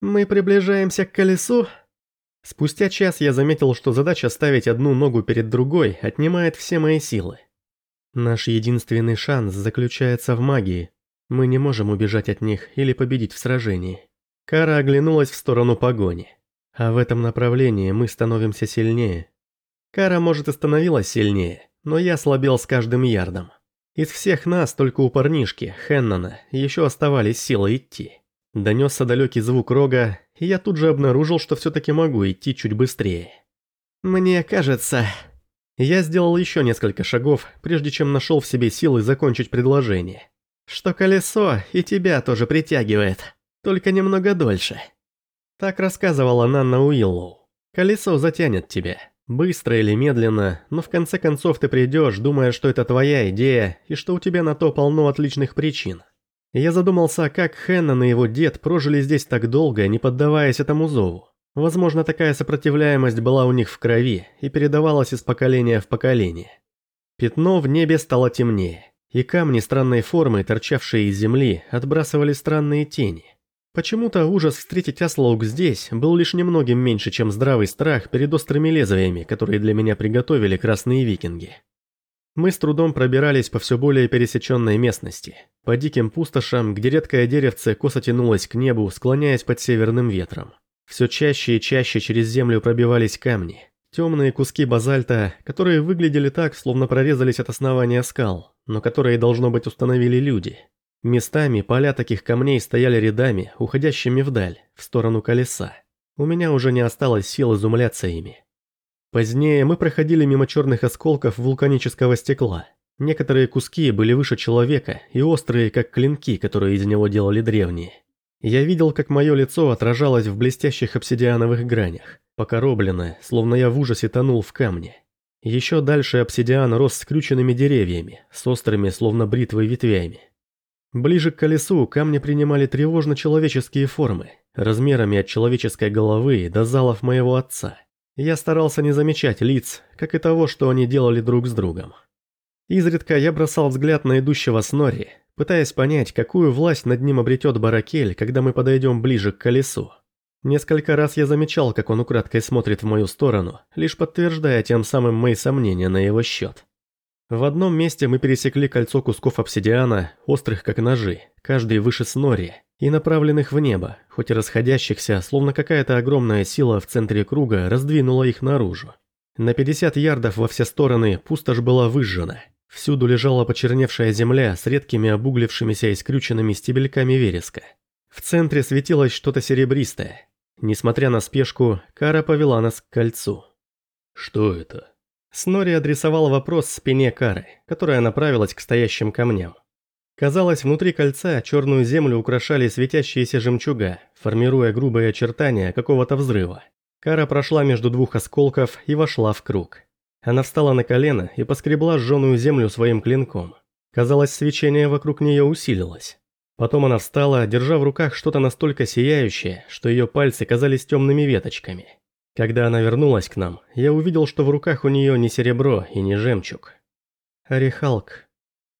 Мы приближаемся к колесу. Спустя час я заметил, что задача ставить одну ногу перед другой отнимает все мои силы. Наш единственный шанс заключается в магии. Мы не можем убежать от них или победить в сражении. Кара оглянулась в сторону погони. А в этом направлении мы становимся сильнее. Кара, может, и становилась сильнее, но я слабел с каждым ярдом. Из всех нас только у парнишки, Хеннона, еще оставались силы идти. Донесся далекий звук рога, и я тут же обнаружил, что все-таки могу идти чуть быстрее. «Мне кажется...» Я сделал еще несколько шагов, прежде чем нашел в себе силы закончить предложение. «Что колесо и тебя тоже притягивает, только немного дольше». Так рассказывала Нанна Уиллоу. «Колесо затянет тебя, быстро или медленно, но в конце концов ты придешь, думая, что это твоя идея и что у тебя на то полно отличных причин. Я задумался, как Хеннон и его дед прожили здесь так долго, не поддаваясь этому зову. Возможно, такая сопротивляемость была у них в крови и передавалась из поколения в поколение. Пятно в небе стало темнее, и камни странной формы, торчавшие из земли, отбрасывали странные тени. Почему-то ужас встретить Аслоук здесь был лишь немногим меньше, чем здравый страх перед острыми лезвиями, которые для меня приготовили красные викинги. Мы с трудом пробирались по все более пересеченной местности, по диким пустошам, где редкое деревце косо тянулось к небу, склоняясь под северным ветром. Все чаще и чаще через землю пробивались камни, темные куски базальта, которые выглядели так, словно прорезались от основания скал, но которые, должно быть, установили люди. Местами поля таких камней стояли рядами, уходящими вдаль, в сторону колеса. У меня уже не осталось сил изумляться ими. Позднее мы проходили мимо черных осколков вулканического стекла. Некоторые куски были выше человека и острые, как клинки, которые из него делали древние. Я видел, как мое лицо отражалось в блестящих обсидиановых гранях, покоробленное, словно я в ужасе тонул в камне. Еще дальше обсидиан рос скрюченными деревьями, с острыми, словно бритвой, ветвями. Ближе к колесу камни принимали тревожно-человеческие формы, размерами от человеческой головы до залов моего отца – я старался не замечать лиц, как и того, что они делали друг с другом. Изредка я бросал взгляд на идущего Снори, пытаясь понять, какую власть над ним обретет Баракель, когда мы подойдем ближе к колесу. Несколько раз я замечал, как он украдкой смотрит в мою сторону, лишь подтверждая тем самым мои сомнения на его счет. В одном месте мы пересекли кольцо кусков обсидиана, острых как ножи, каждый выше Снори, и направленных в небо, хоть и расходящихся, словно какая-то огромная сила в центре круга раздвинула их наружу. На 50 ярдов во все стороны пустошь была выжжена. Всюду лежала почерневшая земля с редкими обуглившимися и скрюченными стебельками вереска. В центре светилось что-то серебристое. Несмотря на спешку, Кара повела нас к кольцу. «Что это?» Снори адресовал вопрос спине Кары, которая направилась к стоящим камням. Казалось, внутри кольца черную землю украшали светящиеся жемчуга, формируя грубые очертания какого-то взрыва. Кара прошла между двух осколков и вошла в круг. Она встала на колено и поскребла сжёную землю своим клинком. Казалось, свечение вокруг нее усилилось. Потом она встала, держа в руках что-то настолько сияющее, что ее пальцы казались темными веточками. Когда она вернулась к нам, я увидел, что в руках у нее не серебро и не жемчуг. Орехалк.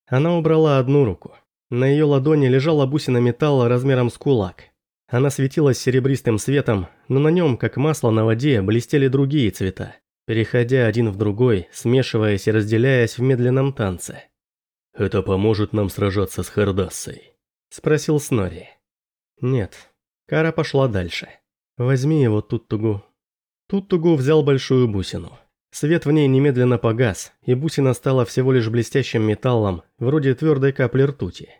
Она убрала одну руку. На ее ладони лежала бусина металла размером с кулак. Она светилась серебристым светом, но на нем, как масло на воде, блестели другие цвета, переходя один в другой, смешиваясь и разделяясь в медленном танце. «Это поможет нам сражаться с Хардассой?» – спросил Снори. «Нет». Кара пошла дальше. «Возьми его, Туттугу». Туттугу взял большую бусину. Свет в ней немедленно погас, и бусина стала всего лишь блестящим металлом, вроде твердой капли ртути.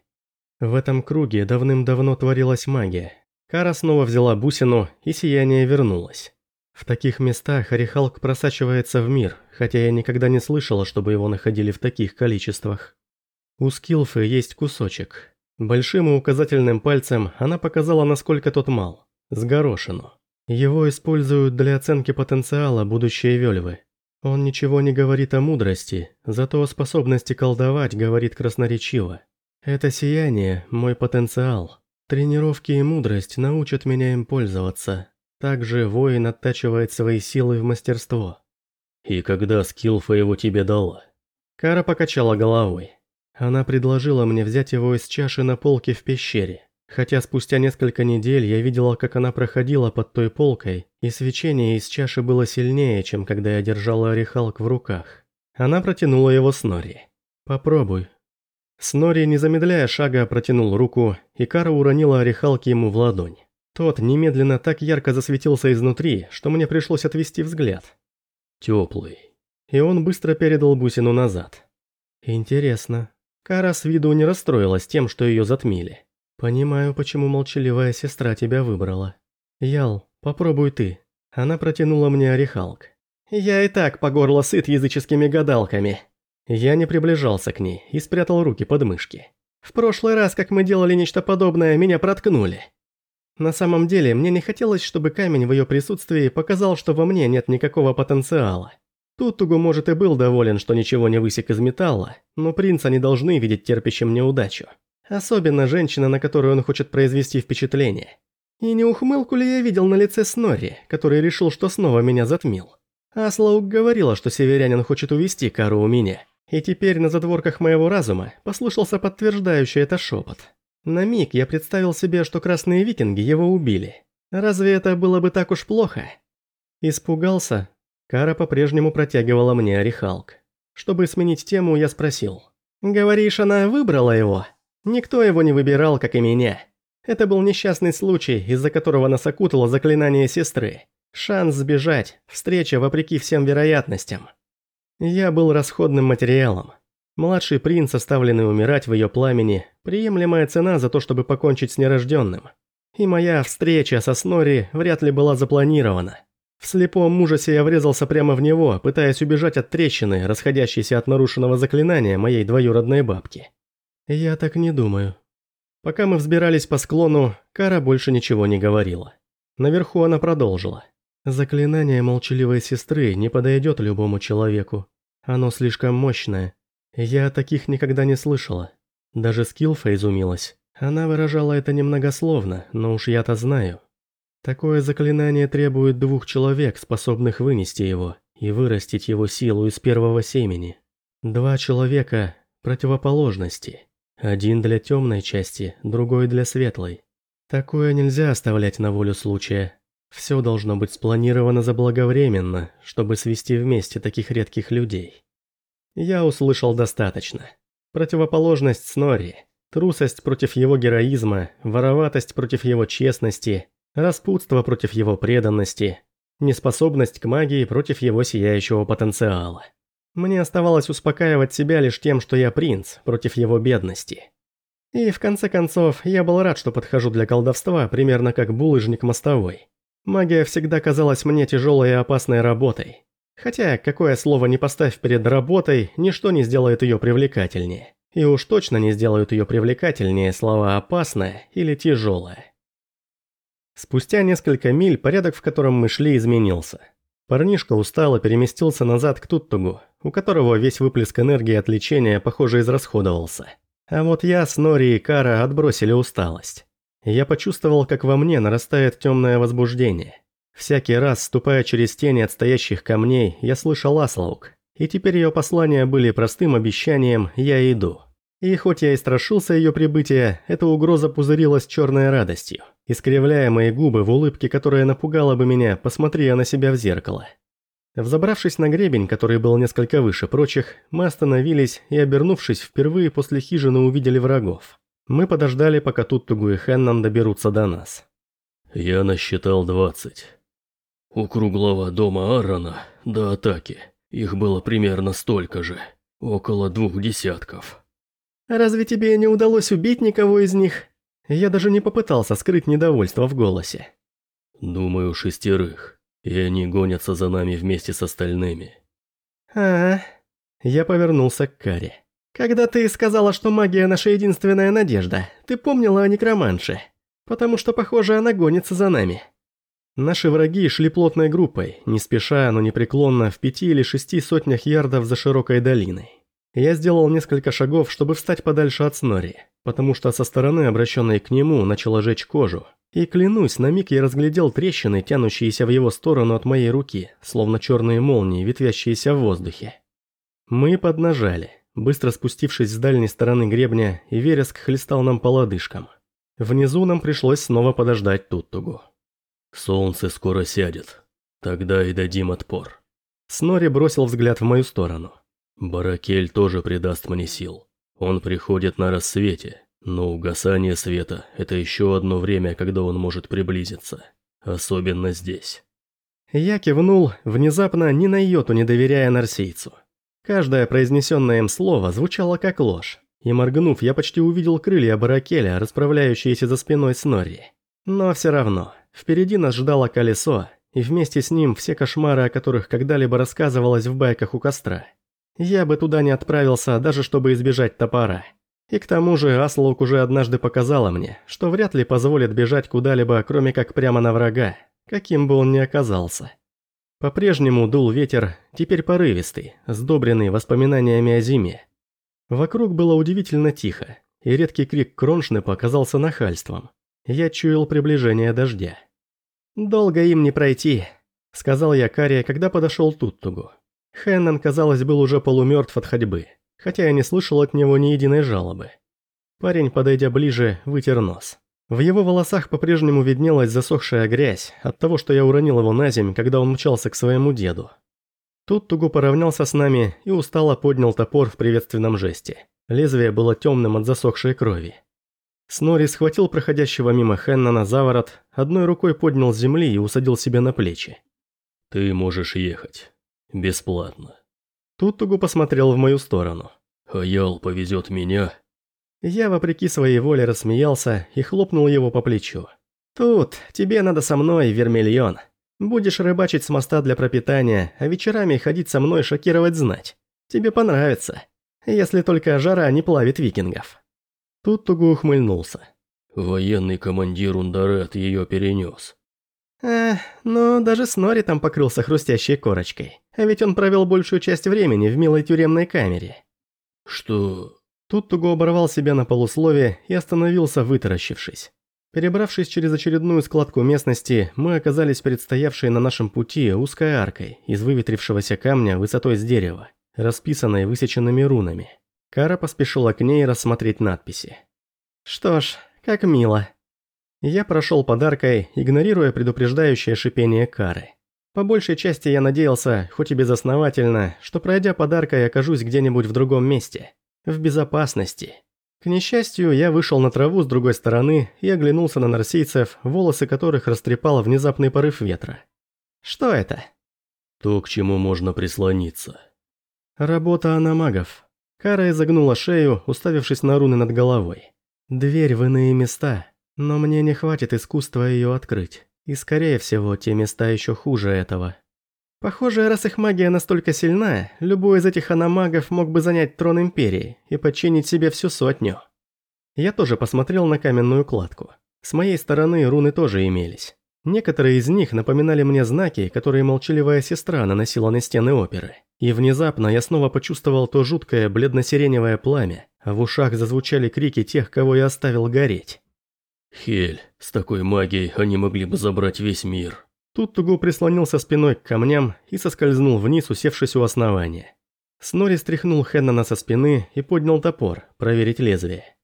В этом круге давным-давно творилась магия. Кара снова взяла бусину, и сияние вернулось. В таких местах Орехалк просачивается в мир, хотя я никогда не слышала, чтобы его находили в таких количествах. У Скилфы есть кусочек. Большим и указательным пальцем она показала, насколько тот мал. С горошину. Его используют для оценки потенциала будущей Вельвы. Он ничего не говорит о мудрости, зато о способности колдовать говорит красноречиво. Это сияние – мой потенциал. Тренировки и мудрость научат меня им пользоваться. Также воин оттачивает свои силы в мастерство. И когда Скилфа его тебе дала? Кара покачала головой. Она предложила мне взять его из чаши на полке в пещере. Хотя спустя несколько недель я видела, как она проходила под той полкой, и свечение из чаши было сильнее, чем когда я держала орехалк в руках. Она протянула его Снори. «Попробуй». Снори, не замедляя шага, протянул руку, и Кара уронила орехалки ему в ладонь. Тот немедленно так ярко засветился изнутри, что мне пришлось отвести взгляд. Теплый. И он быстро передал бусину назад. Интересно. Кара с виду не расстроилась тем, что ее затмили. «Понимаю, почему молчаливая сестра тебя выбрала. Ял, попробуй ты». Она протянула мне орехалк. «Я и так по горло сыт языческими гадалками». Я не приближался к ней и спрятал руки под мышки. В прошлый раз, как мы делали нечто подобное, меня проткнули. На самом деле, мне не хотелось, чтобы камень в ее присутствии показал, что во мне нет никакого потенциала. Туттугу, может, и был доволен, что ничего не высек из металла, но принца не должны видеть терпящим неудачу. Особенно женщина, на которую он хочет произвести впечатление. И не ухмылку ли я видел на лице Снорри, который решил, что снова меня затмил? Аслаук говорила, что северянин хочет увести Кару у меня. И теперь на задворках моего разума послышался подтверждающий это шепот. На миг я представил себе, что красные викинги его убили. Разве это было бы так уж плохо? Испугался. Кара по-прежнему протягивала мне орехалк. Чтобы сменить тему, я спросил. «Говоришь, она выбрала его?» Никто его не выбирал, как и меня. Это был несчастный случай, из-за которого нас окутало заклинание сестры. Шанс сбежать, встреча вопреки всем вероятностям. Я был расходным материалом. Младший принц, оставленный умирать в ее пламени, приемлемая цена за то, чтобы покончить с нерожденным. И моя встреча со Снори вряд ли была запланирована. В слепом ужасе я врезался прямо в него, пытаясь убежать от трещины, расходящейся от нарушенного заклинания моей двоюродной бабки. «Я так не думаю». Пока мы взбирались по склону, Кара больше ничего не говорила. Наверху она продолжила. «Заклинание молчаливой сестры не подойдет любому человеку. Оно слишком мощное. Я таких никогда не слышала. Даже Скилфа изумилась. Она выражала это немногословно, но уж я-то знаю. Такое заклинание требует двух человек, способных вынести его и вырастить его силу из первого семени. Два человека – противоположности. Один для темной части, другой для светлой. Такое нельзя оставлять на волю случая. Все должно быть спланировано заблаговременно, чтобы свести вместе таких редких людей. Я услышал достаточно. Противоположность Снорри, трусость против его героизма, вороватость против его честности, распутство против его преданности, неспособность к магии против его сияющего потенциала. Мне оставалось успокаивать себя лишь тем, что я принц, против его бедности. И в конце концов, я был рад, что подхожу для колдовства примерно как булыжник мостовой. Магия всегда казалась мне тяжелой и опасной работой. Хотя, какое слово не поставь перед работой, ничто не сделает ее привлекательнее. И уж точно не сделают ее привлекательнее слова «опасная» или «тяжелая». Спустя несколько миль порядок, в котором мы шли, изменился. Парнишка устало переместился назад к Туттугу, у которого весь выплеск энергии от лечения, похоже, израсходовался. А вот я с Нори и Кара отбросили усталость. Я почувствовал, как во мне нарастает темное возбуждение. Всякий раз, ступая через тени от стоящих камней, я слышал Аслаук, и теперь ее послания были простым обещанием «я иду». И хоть я и страшился ее прибытия, эта угроза пузырилась черной радостью искривляя мои губы в улыбке, которая напугала бы меня, посмотри я на себя в зеркало. Взобравшись на гребень, который был несколько выше прочих, мы остановились и, обернувшись впервые после хижины, увидели врагов. Мы подождали, пока Туттугу и Хеннан доберутся до нас. Я насчитал двадцать. У круглого дома Аарона до атаки их было примерно столько же, около двух десятков. «Разве тебе не удалось убить никого из них?» Я даже не попытался скрыть недовольство в голосе. «Думаю, шестерых, и они гонятся за нами вместе с остальными». А, -а, -а. Я повернулся к Каре. «Когда ты сказала, что магия наша единственная надежда, ты помнила о некроманше? Потому что, похоже, она гонится за нами». Наши враги шли плотной группой, не спеша, но непреклонно, в пяти или шести сотнях ярдов за широкой долиной. Я сделал несколько шагов, чтобы встать подальше от Снори, потому что со стороны, обращенной к нему, начала жечь кожу. И клянусь, на миг я разглядел трещины, тянущиеся в его сторону от моей руки, словно черные молнии, ветвящиеся в воздухе. Мы поднажали, быстро спустившись с дальней стороны гребня, и вереск хлестал нам по лодыжкам. Внизу нам пришлось снова подождать Туттугу. «Солнце скоро сядет. Тогда и дадим отпор». Снори бросил взгляд в мою сторону. «Баракель тоже придаст мне сил. Он приходит на рассвете, но угасание света – это еще одно время, когда он может приблизиться. Особенно здесь». Я кивнул, внезапно ни на йоту не доверяя нарсийцу. Каждое произнесенное им слово звучало как ложь, и моргнув, я почти увидел крылья Баракеля, расправляющиеся за спиной Снорри. Но все равно, впереди нас ждало колесо, и вместе с ним все кошмары, о которых когда-либо рассказывалось в байках у костра. Я бы туда не отправился, даже чтобы избежать топора. И к тому же Аслоук уже однажды показала мне, что вряд ли позволит бежать куда-либо, кроме как прямо на врага, каким бы он ни оказался. По-прежнему дул ветер, теперь порывистый, сдобренный воспоминаниями о зиме. Вокруг было удивительно тихо, и редкий крик Кроншнепа оказался нахальством. Я чуял приближение дождя. «Долго им не пройти», — сказал я Каре, когда подошел Туттугу. Хеннон, казалось, был уже полумертв от ходьбы, хотя я не слышал от него ни единой жалобы. Парень, подойдя ближе, вытер нос. В его волосах по-прежнему виднелась засохшая грязь от того, что я уронил его на земь, когда он мчался к своему деду. Тут Тугу поравнялся с нами и устало поднял топор в приветственном жесте. Лезвие было темным от засохшей крови. Снори схватил проходящего мимо Хеннона за ворот, одной рукой поднял с земли и усадил себя на плечи. «Ты можешь ехать. Бесплатно». Тут Тугу посмотрел в мою сторону. «Хаял повезет меня, я, вопреки своей воле, рассмеялся и хлопнул его по плечу. «Тут, тебе надо со мной, Вермильон. Будешь рыбачить с моста для пропитания, а вечерами ходить со мной шокировать знать. Тебе понравится. Если только жара не плавит викингов». Тут Тугу ухмыльнулся. «Военный командир Ундарет ее перенес». «Эх, но даже Снори там покрылся хрустящей корочкой. А ведь он провел большую часть времени в милой тюремной камере». «Что...» Тут Туго оборвал себя на полусловие и остановился, вытаращившись. Перебравшись через очередную складку местности, мы оказались перед стоявшей на нашем пути узкой аркой из выветрившегося камня высотой с дерева, расписанной высеченными рунами. Кара поспешила к ней рассмотреть надписи. «Что ж, как мило». Я прошел подаркой, игнорируя предупреждающее шипение Кары. По большей части я надеялся, хоть и безосновательно, что пройдя подаркой окажусь где-нибудь в другом месте в безопасности. К несчастью, я вышел на траву с другой стороны и оглянулся на нарсийцев, волосы которых растрепало внезапный порыв ветра. Что это? То, к чему можно прислониться. Работа аномагов. Кара изогнула шею, уставившись на руны над головой. Дверь в иные места, но мне не хватит искусства ее открыть. И скорее всего, те места еще хуже этого. Похоже, раз их магия настолько сильна, любой из этих аномагов мог бы занять трон Империи и подчинить себе всю сотню. Я тоже посмотрел на каменную кладку. С моей стороны руны тоже имелись. Некоторые из них напоминали мне знаки, которые молчаливая сестра наносила на стены оперы. И внезапно я снова почувствовал то жуткое бледно-сиреневое пламя, в ушах зазвучали крики тех, кого я оставил гореть. «Хель, с такой магией они могли бы забрать весь мир», Тут Тугу прислонился спиной к камням и соскользнул вниз, усевшись у основания. Снори стряхнул Хеннона со спины и поднял топор, проверить лезвие.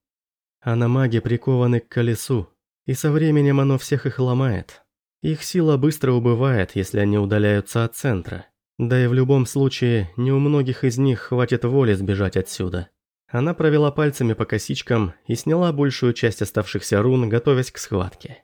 Аномаги прикованы к колесу, и со временем оно всех их ломает. Их сила быстро убывает, если они удаляются от центра. Да и в любом случае, не у многих из них хватит воли сбежать отсюда. Она провела пальцами по косичкам и сняла большую часть оставшихся рун, готовясь к схватке.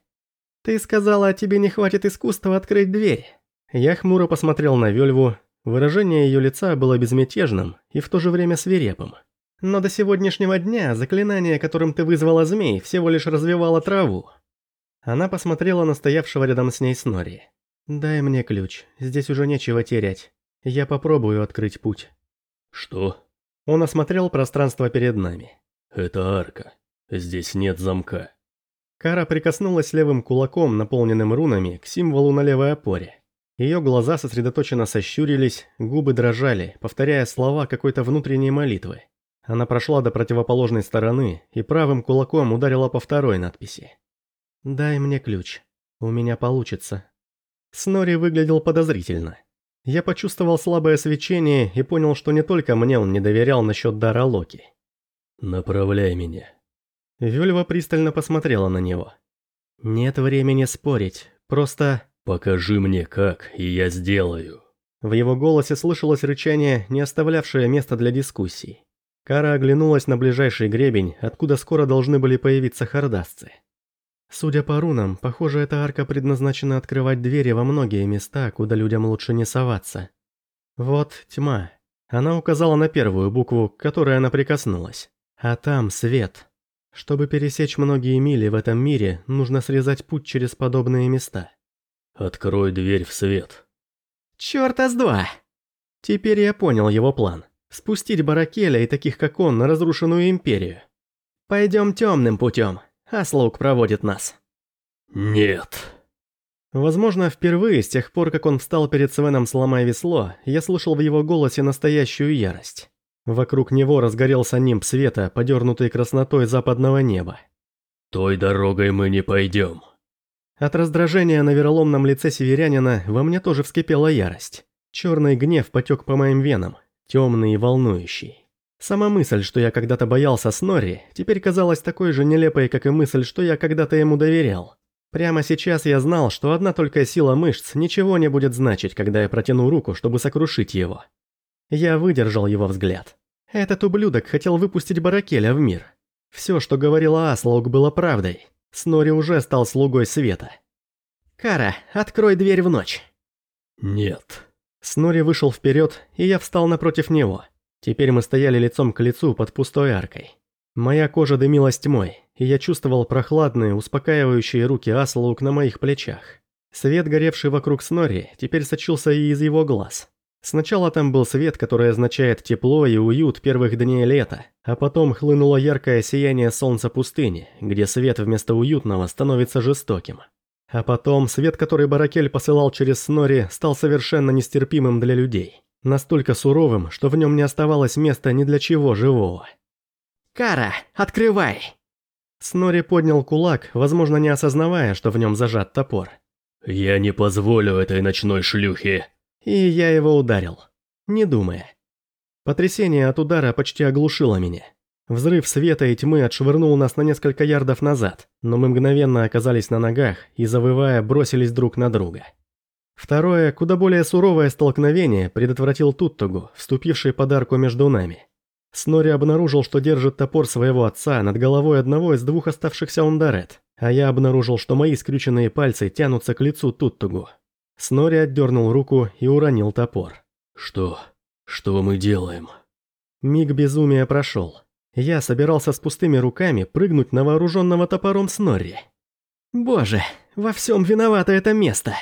«Ты сказала, тебе не хватит искусства открыть дверь». Я хмуро посмотрел на Вельву. Выражение ее лица было безмятежным и в то же время свирепым. «Но до сегодняшнего дня заклинание, которым ты вызвала змей, всего лишь развивало траву». Она посмотрела на стоявшего рядом с ней Снори. «Дай мне ключ, здесь уже нечего терять. Я попробую открыть путь». «Что?» Он осмотрел пространство перед нами. «Это арка. Здесь нет замка». Кара прикоснулась левым кулаком, наполненным рунами, к символу на левой опоре. Ее глаза сосредоточенно сощурились, губы дрожали, повторяя слова какой-то внутренней молитвы. Она прошла до противоположной стороны и правым кулаком ударила по второй надписи. «Дай мне ключ. У меня получится». Снори выглядел подозрительно. Я почувствовал слабое свечение и понял, что не только мне он не доверял насчет дара Локи. «Направляй меня», Вельва пристально посмотрела на него. «Нет времени спорить, просто...» «Покажи мне как, и я сделаю». В его голосе слышалось рычание, не оставлявшее места для дискуссий. Кара оглянулась на ближайший гребень, откуда скоро должны были появиться хардасцы. Судя по рунам, похоже, эта арка предназначена открывать двери во многие места, куда людям лучше не соваться. Вот тьма. Она указала на первую букву, к которой она прикоснулась. А там свет. Чтобы пересечь многие мили в этом мире, нужно срезать путь через подобные места. «Открой дверь в свет». «Чёрта с два!» Теперь я понял его план. Спустить Баракеля и таких как он на разрушенную империю. Пойдем темным путем а слуг проводит нас». «Нет». Возможно, впервые с тех пор, как он встал перед Свеном, сломая весло, я слышал в его голосе настоящую ярость. Вокруг него разгорелся нимб света, подернутый краснотой западного неба. «Той дорогой мы не пойдем». От раздражения на вероломном лице северянина во мне тоже вскипела ярость. Черный гнев потек по моим венам, темный и волнующий. Сама мысль, что я когда-то боялся Снорри, теперь казалась такой же нелепой, как и мысль, что я когда-то ему доверял. Прямо сейчас я знал, что одна только сила мышц ничего не будет значить, когда я протяну руку, чтобы сокрушить его. Я выдержал его взгляд. Этот ублюдок хотел выпустить Баракеля в мир. Все, что говорила Аслаук, было правдой. Снори уже стал слугой света. «Кара, открой дверь в ночь!» «Нет». Снори вышел вперед, и я встал напротив него. Теперь мы стояли лицом к лицу под пустой аркой. Моя кожа дымилась тьмой, и я чувствовал прохладные, успокаивающие руки Аслук на моих плечах. Свет, горевший вокруг Снори, теперь сочился и из его глаз. Сначала там был свет, который означает тепло и уют первых дней лета, а потом хлынуло яркое сияние солнца пустыни, где свет вместо уютного становится жестоким. А потом свет, который Баракель посылал через Снори, стал совершенно нестерпимым для людей. Настолько суровым, что в нем не оставалось места ни для чего живого. «Кара, открывай!» Снори поднял кулак, возможно, не осознавая, что в нем зажат топор. «Я не позволю этой ночной шлюхе!» И я его ударил, не думая. Потрясение от удара почти оглушило меня. Взрыв света и тьмы отшвырнул нас на несколько ярдов назад, но мы мгновенно оказались на ногах и, завывая, бросились друг на друга. Второе, куда более суровое столкновение предотвратил Туттогу, вступивший под арку между нами. Снори обнаружил, что держит топор своего отца над головой одного из двух оставшихся Ундарет, а я обнаружил, что мои скрюченные пальцы тянутся к лицу Туттугу. Снори отдернул руку и уронил топор. «Что? Что мы делаем?» Миг безумия прошел. Я собирался с пустыми руками прыгнуть на вооруженного топором Снорри. «Боже, во всем виновато это место!»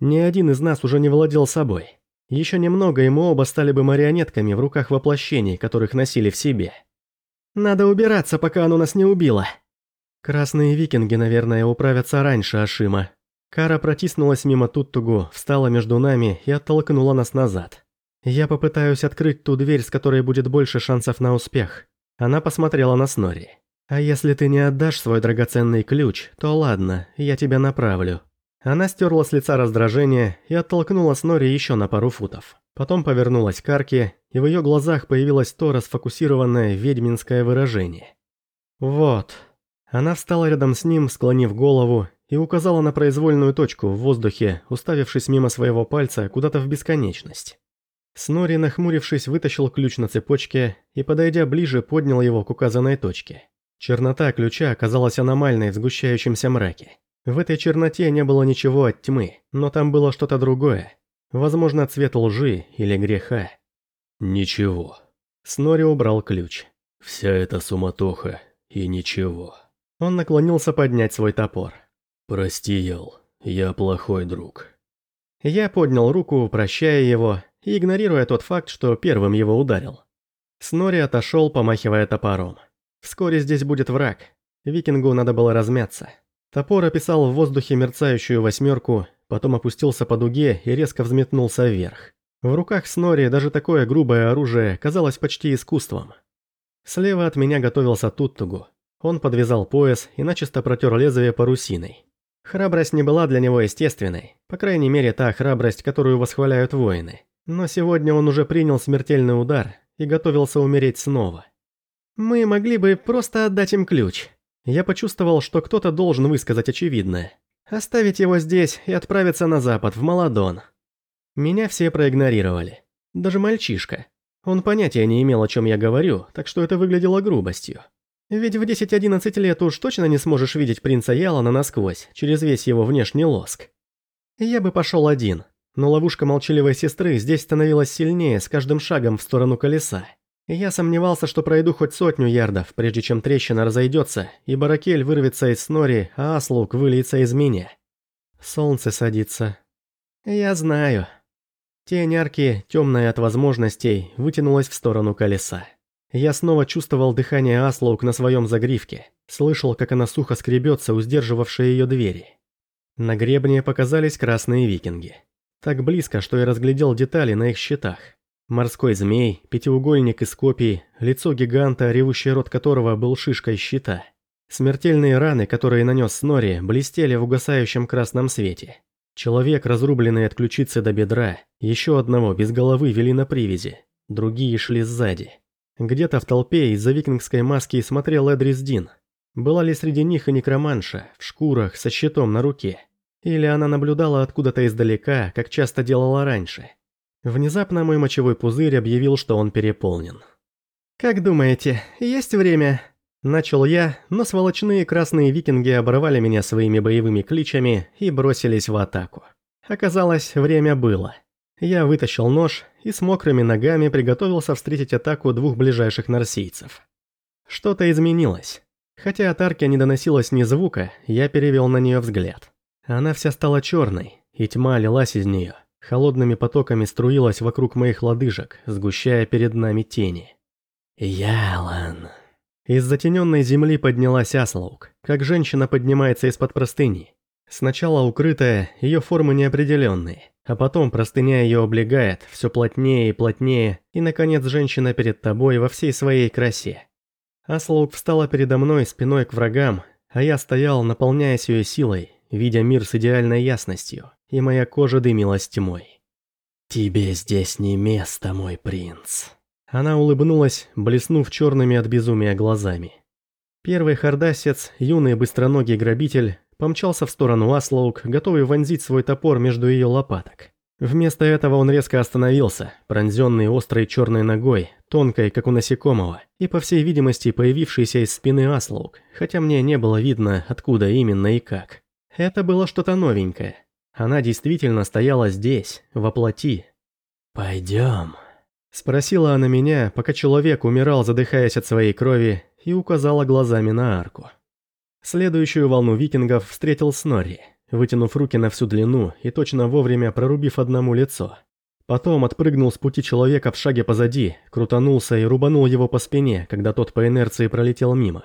Ни один из нас уже не владел собой. Еще немного, и мы оба стали бы марионетками в руках воплощений, которых носили в себе. Надо убираться, пока оно нас не убило. Красные викинги, наверное, управятся раньше Ашима. Кара протиснулась мимо Туттугу, встала между нами и оттолкнула нас назад. Я попытаюсь открыть ту дверь, с которой будет больше шансов на успех. Она посмотрела на Снори. А если ты не отдашь свой драгоценный ключ, то ладно, я тебя направлю. Она стерла с лица раздражение и оттолкнула Снори еще на пару футов. Потом повернулась к арке, и в ее глазах появилось то расфокусированное ведьминское выражение. «Вот». Она встала рядом с ним, склонив голову, и указала на произвольную точку в воздухе, уставившись мимо своего пальца куда-то в бесконечность. Снори, нахмурившись, вытащил ключ на цепочке и, подойдя ближе, поднял его к указанной точке. Чернота ключа оказалась аномальной в сгущающемся мраке. В этой черноте не было ничего от тьмы, но там было что-то другое. Возможно, цвет лжи или греха. Ничего. Снори убрал ключ. Вся эта суматоха и ничего. Он наклонился поднять свой топор. Прости, Ял, я плохой друг. Я поднял руку, прощая его, и игнорируя тот факт, что первым его ударил. Снори отошел, помахивая топором. Вскоре здесь будет враг. Викингу надо было размяться. Топор описал в воздухе мерцающую восьмерку, потом опустился по дуге и резко взметнулся вверх. В руках Снори даже такое грубое оружие казалось почти искусством. Слева от меня готовился Туттугу. Он подвязал пояс и начисто протер лезвие парусиной. Храбрость не была для него естественной, по крайней мере та храбрость, которую восхваляют воины. Но сегодня он уже принял смертельный удар и готовился умереть снова. «Мы могли бы просто отдать им ключ», Я почувствовал, что кто-то должен высказать очевидное. Оставить его здесь и отправиться на запад, в Маладон. Меня все проигнорировали. Даже мальчишка. Он понятия не имел, о чем я говорю, так что это выглядело грубостью. Ведь в 10-11 лет уж точно не сможешь видеть принца Ялана насквозь, через весь его внешний лоск. Я бы пошел один, но ловушка молчаливой сестры здесь становилась сильнее с каждым шагом в сторону колеса. Я сомневался, что пройду хоть сотню ярдов, прежде чем трещина разойдется, и Баракель вырвется из Снори, а Аслук выльется из меня. Солнце садится. Я знаю. Тень арки, темная от возможностей, вытянулась в сторону колеса. Я снова чувствовал дыхание Аслоук на своем загривке, слышал, как она сухо скребется у сдерживавшей ее двери. На гребне показались красные викинги. Так близко, что я разглядел детали на их щитах. Морской змей, пятиугольник из копий, лицо гиганта, ревущий рот которого был шишкой щита. Смертельные раны, которые нанес Снори, блестели в угасающем красном свете. Человек, разрубленный от ключицы до бедра, еще одного без головы вели на привязи, другие шли сзади. Где-то в толпе из-за викингской маски смотрел Эдрис Дин. Была ли среди них и некроманша, в шкурах, со щитом на руке? Или она наблюдала откуда-то издалека, как часто делала раньше? Внезапно мой мочевой пузырь объявил, что он переполнен. «Как думаете, есть время?» Начал я, но сволочные красные викинги оборвали меня своими боевыми кличами и бросились в атаку. Оказалось, время было. Я вытащил нож и с мокрыми ногами приготовился встретить атаку двух ближайших нарсийцев. Что-то изменилось. Хотя от арки не доносилось ни звука, я перевел на нее взгляд. Она вся стала черной, и тьма лилась из нее, холодными потоками струилась вокруг моих лодыжек, сгущая перед нами тени. «Ялан!» Из затененной земли поднялась Аслаук, как женщина поднимается из-под простыни. Сначала укрытая, ее формы неопределенные, а потом простыня ее облегает, все плотнее и плотнее, и, наконец, женщина перед тобой во всей своей красе. Аслаук встала передо мной спиной к врагам, а я стоял, наполняясь ее силой, видя мир с идеальной ясностью, и моя кожа дымилась тьмой. «Тебе здесь не место, мой принц». Она улыбнулась, блеснув черными от безумия глазами. Первый хардасец, юный быстроногий грабитель, помчался в сторону Аслоук, готовый вонзить свой топор между ее лопаток. Вместо этого он резко остановился, пронзенный острой черной ногой, тонкой, как у насекомого, и, по всей видимости, появившейся из спины Аслоук, хотя мне не было видно, откуда именно и как. Это было что-то новенькое. Она действительно стояла здесь, во плоти. «Пойдем», Спросила она меня, пока человек умирал, задыхаясь от своей крови, и указала глазами на арку. Следующую волну викингов встретил Снорри, вытянув руки на всю длину и точно вовремя прорубив одному лицо. Потом отпрыгнул с пути человека в шаге позади, крутанулся и рубанул его по спине, когда тот по инерции пролетел мимо.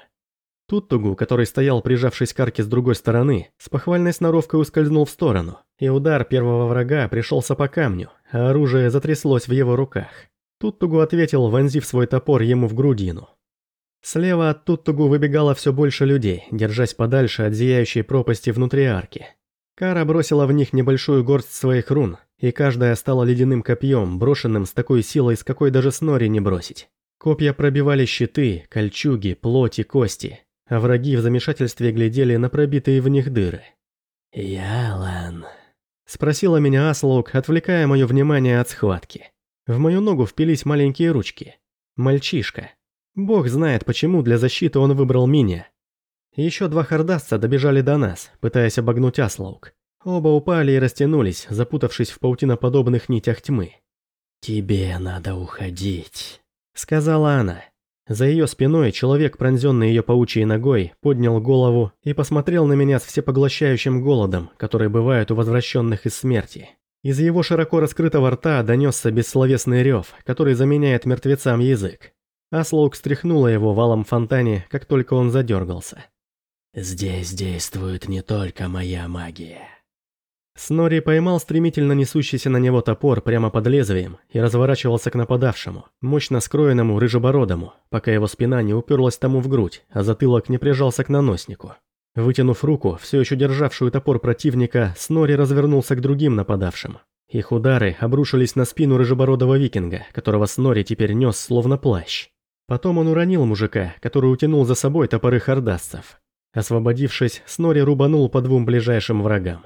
Туттугу, который стоял, прижавшись к арке с другой стороны, с похвальной сноровкой ускользнул в сторону, и удар первого врага пришелся по камню, а оружие затряслось в его руках. Туттугу ответил, вонзив свой топор ему в грудину. Слева от Туттугу выбегало все больше людей, держась подальше от зияющей пропасти внутри арки. Кара бросила в них небольшую горсть своих рун, и каждая стала ледяным копьем, брошенным с такой силой, с какой даже Снори не бросить. Копья пробивали щиты, кольчуги, плоть и кости, а враги в замешательстве глядели на пробитые в них дыры. «Ялан», — спросила меня Аслоук, отвлекая мое внимание от схватки. В мою ногу впились маленькие ручки. Мальчишка. Бог знает, почему для защиты он выбрал меня. Еще два хардасца добежали до нас, пытаясь обогнуть Аслаук. Оба упали и растянулись, запутавшись в паутиноподобных нитях тьмы. «Тебе надо уходить», — сказала она. За ее спиной человек, пронзенный ее паучьей ногой, поднял голову и посмотрел на меня с всепоглощающим голодом, который бывает у возвращенных из смерти. Из его широко раскрытого рта донесся бессловесный рев, который заменяет мертвецам язык. Аслоук стряхнула его валом фонтане, как только он задергался. «Здесь действует не только моя магия». Снори поймал стремительно несущийся на него топор прямо под лезвием и разворачивался к нападавшему, мощно скроенному рыжебородому, пока его спина не уперлась тому в грудь, а затылок не прижался к наноснику. Вытянув руку, все еще державшую топор противника, Снори развернулся к другим нападавшим. Их удары обрушились на спину рыжебородого викинга, которого Снори теперь нес словно плащ. Потом он уронил мужика, который утянул за собой топоры хардасцев. Освободившись, Снори рубанул по двум ближайшим врагам.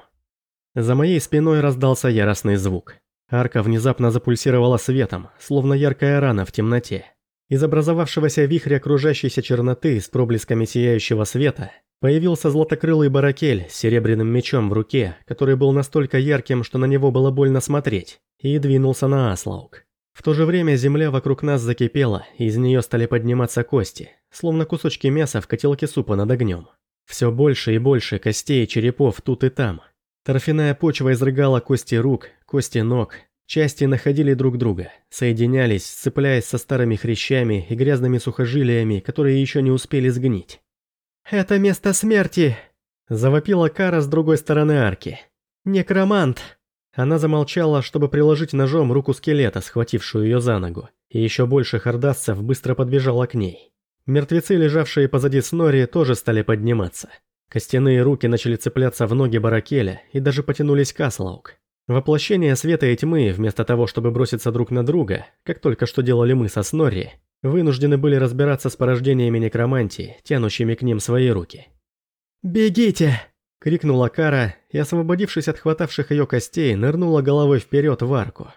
За моей спиной раздался яростный звук. Арка внезапно запульсировала светом, словно яркая рана в темноте. Из образовавшегося вихря окружающейся черноты с проблесками сияющего света появился златокрылый баракель с серебряным мечом в руке, который был настолько ярким, что на него было больно смотреть, и двинулся на Аслаук. В то же время земля вокруг нас закипела, и из нее стали подниматься кости, словно кусочки мяса в котелке супа над огнем. Все больше и больше костей и черепов тут и там. Торфяная почва изрыгала кости рук, кости ног. Части находили друг друга, соединялись, цепляясь со старыми хрящами и грязными сухожилиями, которые еще не успели сгнить. «Это место смерти!» – завопила Кара с другой стороны арки. «Некромант!» Она замолчала, чтобы приложить ножом руку скелета, схватившую ее за ногу, и еще больше хардасцев быстро подбежала к ней. Мертвецы, лежавшие позади Снори, тоже стали подниматься. Костяные руки начали цепляться в ноги Баракеля и даже потянулись к Аслаук. Воплощение света и тьмы, вместо того, чтобы броситься друг на друга, как только что делали мы со Снори, вынуждены были разбираться с порождениями некромантии, тянущими к ним свои руки. «Бегите!» – крикнула Кара и, освободившись от хватавших ее костей, нырнула головой вперед в арку.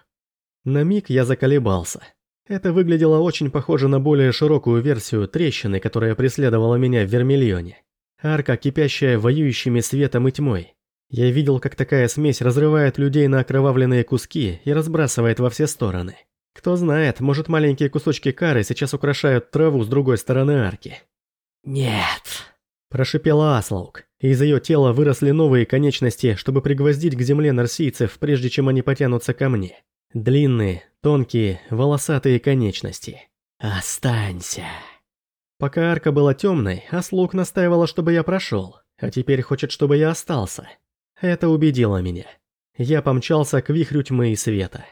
На миг я заколебался. Это выглядело очень похоже на более широкую версию трещины, которая преследовала меня в Вермильоне. Арка, кипящая воюющими светом и тьмой. Я видел, как такая смесь разрывает людей на окровавленные куски и разбрасывает во все стороны. Кто знает, может маленькие кусочки кары сейчас украшают траву с другой стороны арки. «Нет!» Прошипела Аслаук, и из ее тела выросли новые конечности, чтобы пригвоздить к земле нарсийцев, прежде чем они потянутся ко мне. Длинные, тонкие, волосатые конечности. «Останься!» Пока арка была темной, Аслук настаивала, чтобы я прошел, а теперь хочет, чтобы я остался. Это убедило меня. Я помчался к вихрю тьмы и света.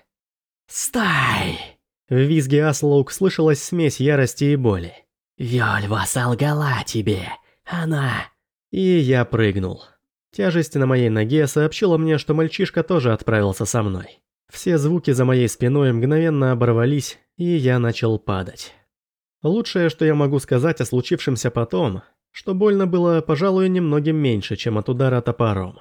«Стай!» В визге Аслук слышалась смесь ярости и боли. «Вельва солгала тебе!» Она... И я прыгнул. Тяжесть на моей ноге сообщила мне, что мальчишка тоже отправился со мной. Все звуки за моей спиной мгновенно оборвались, и я начал падать. Лучшее, что я могу сказать о случившемся потом, что больно было, пожалуй, немногим меньше, чем от удара топором.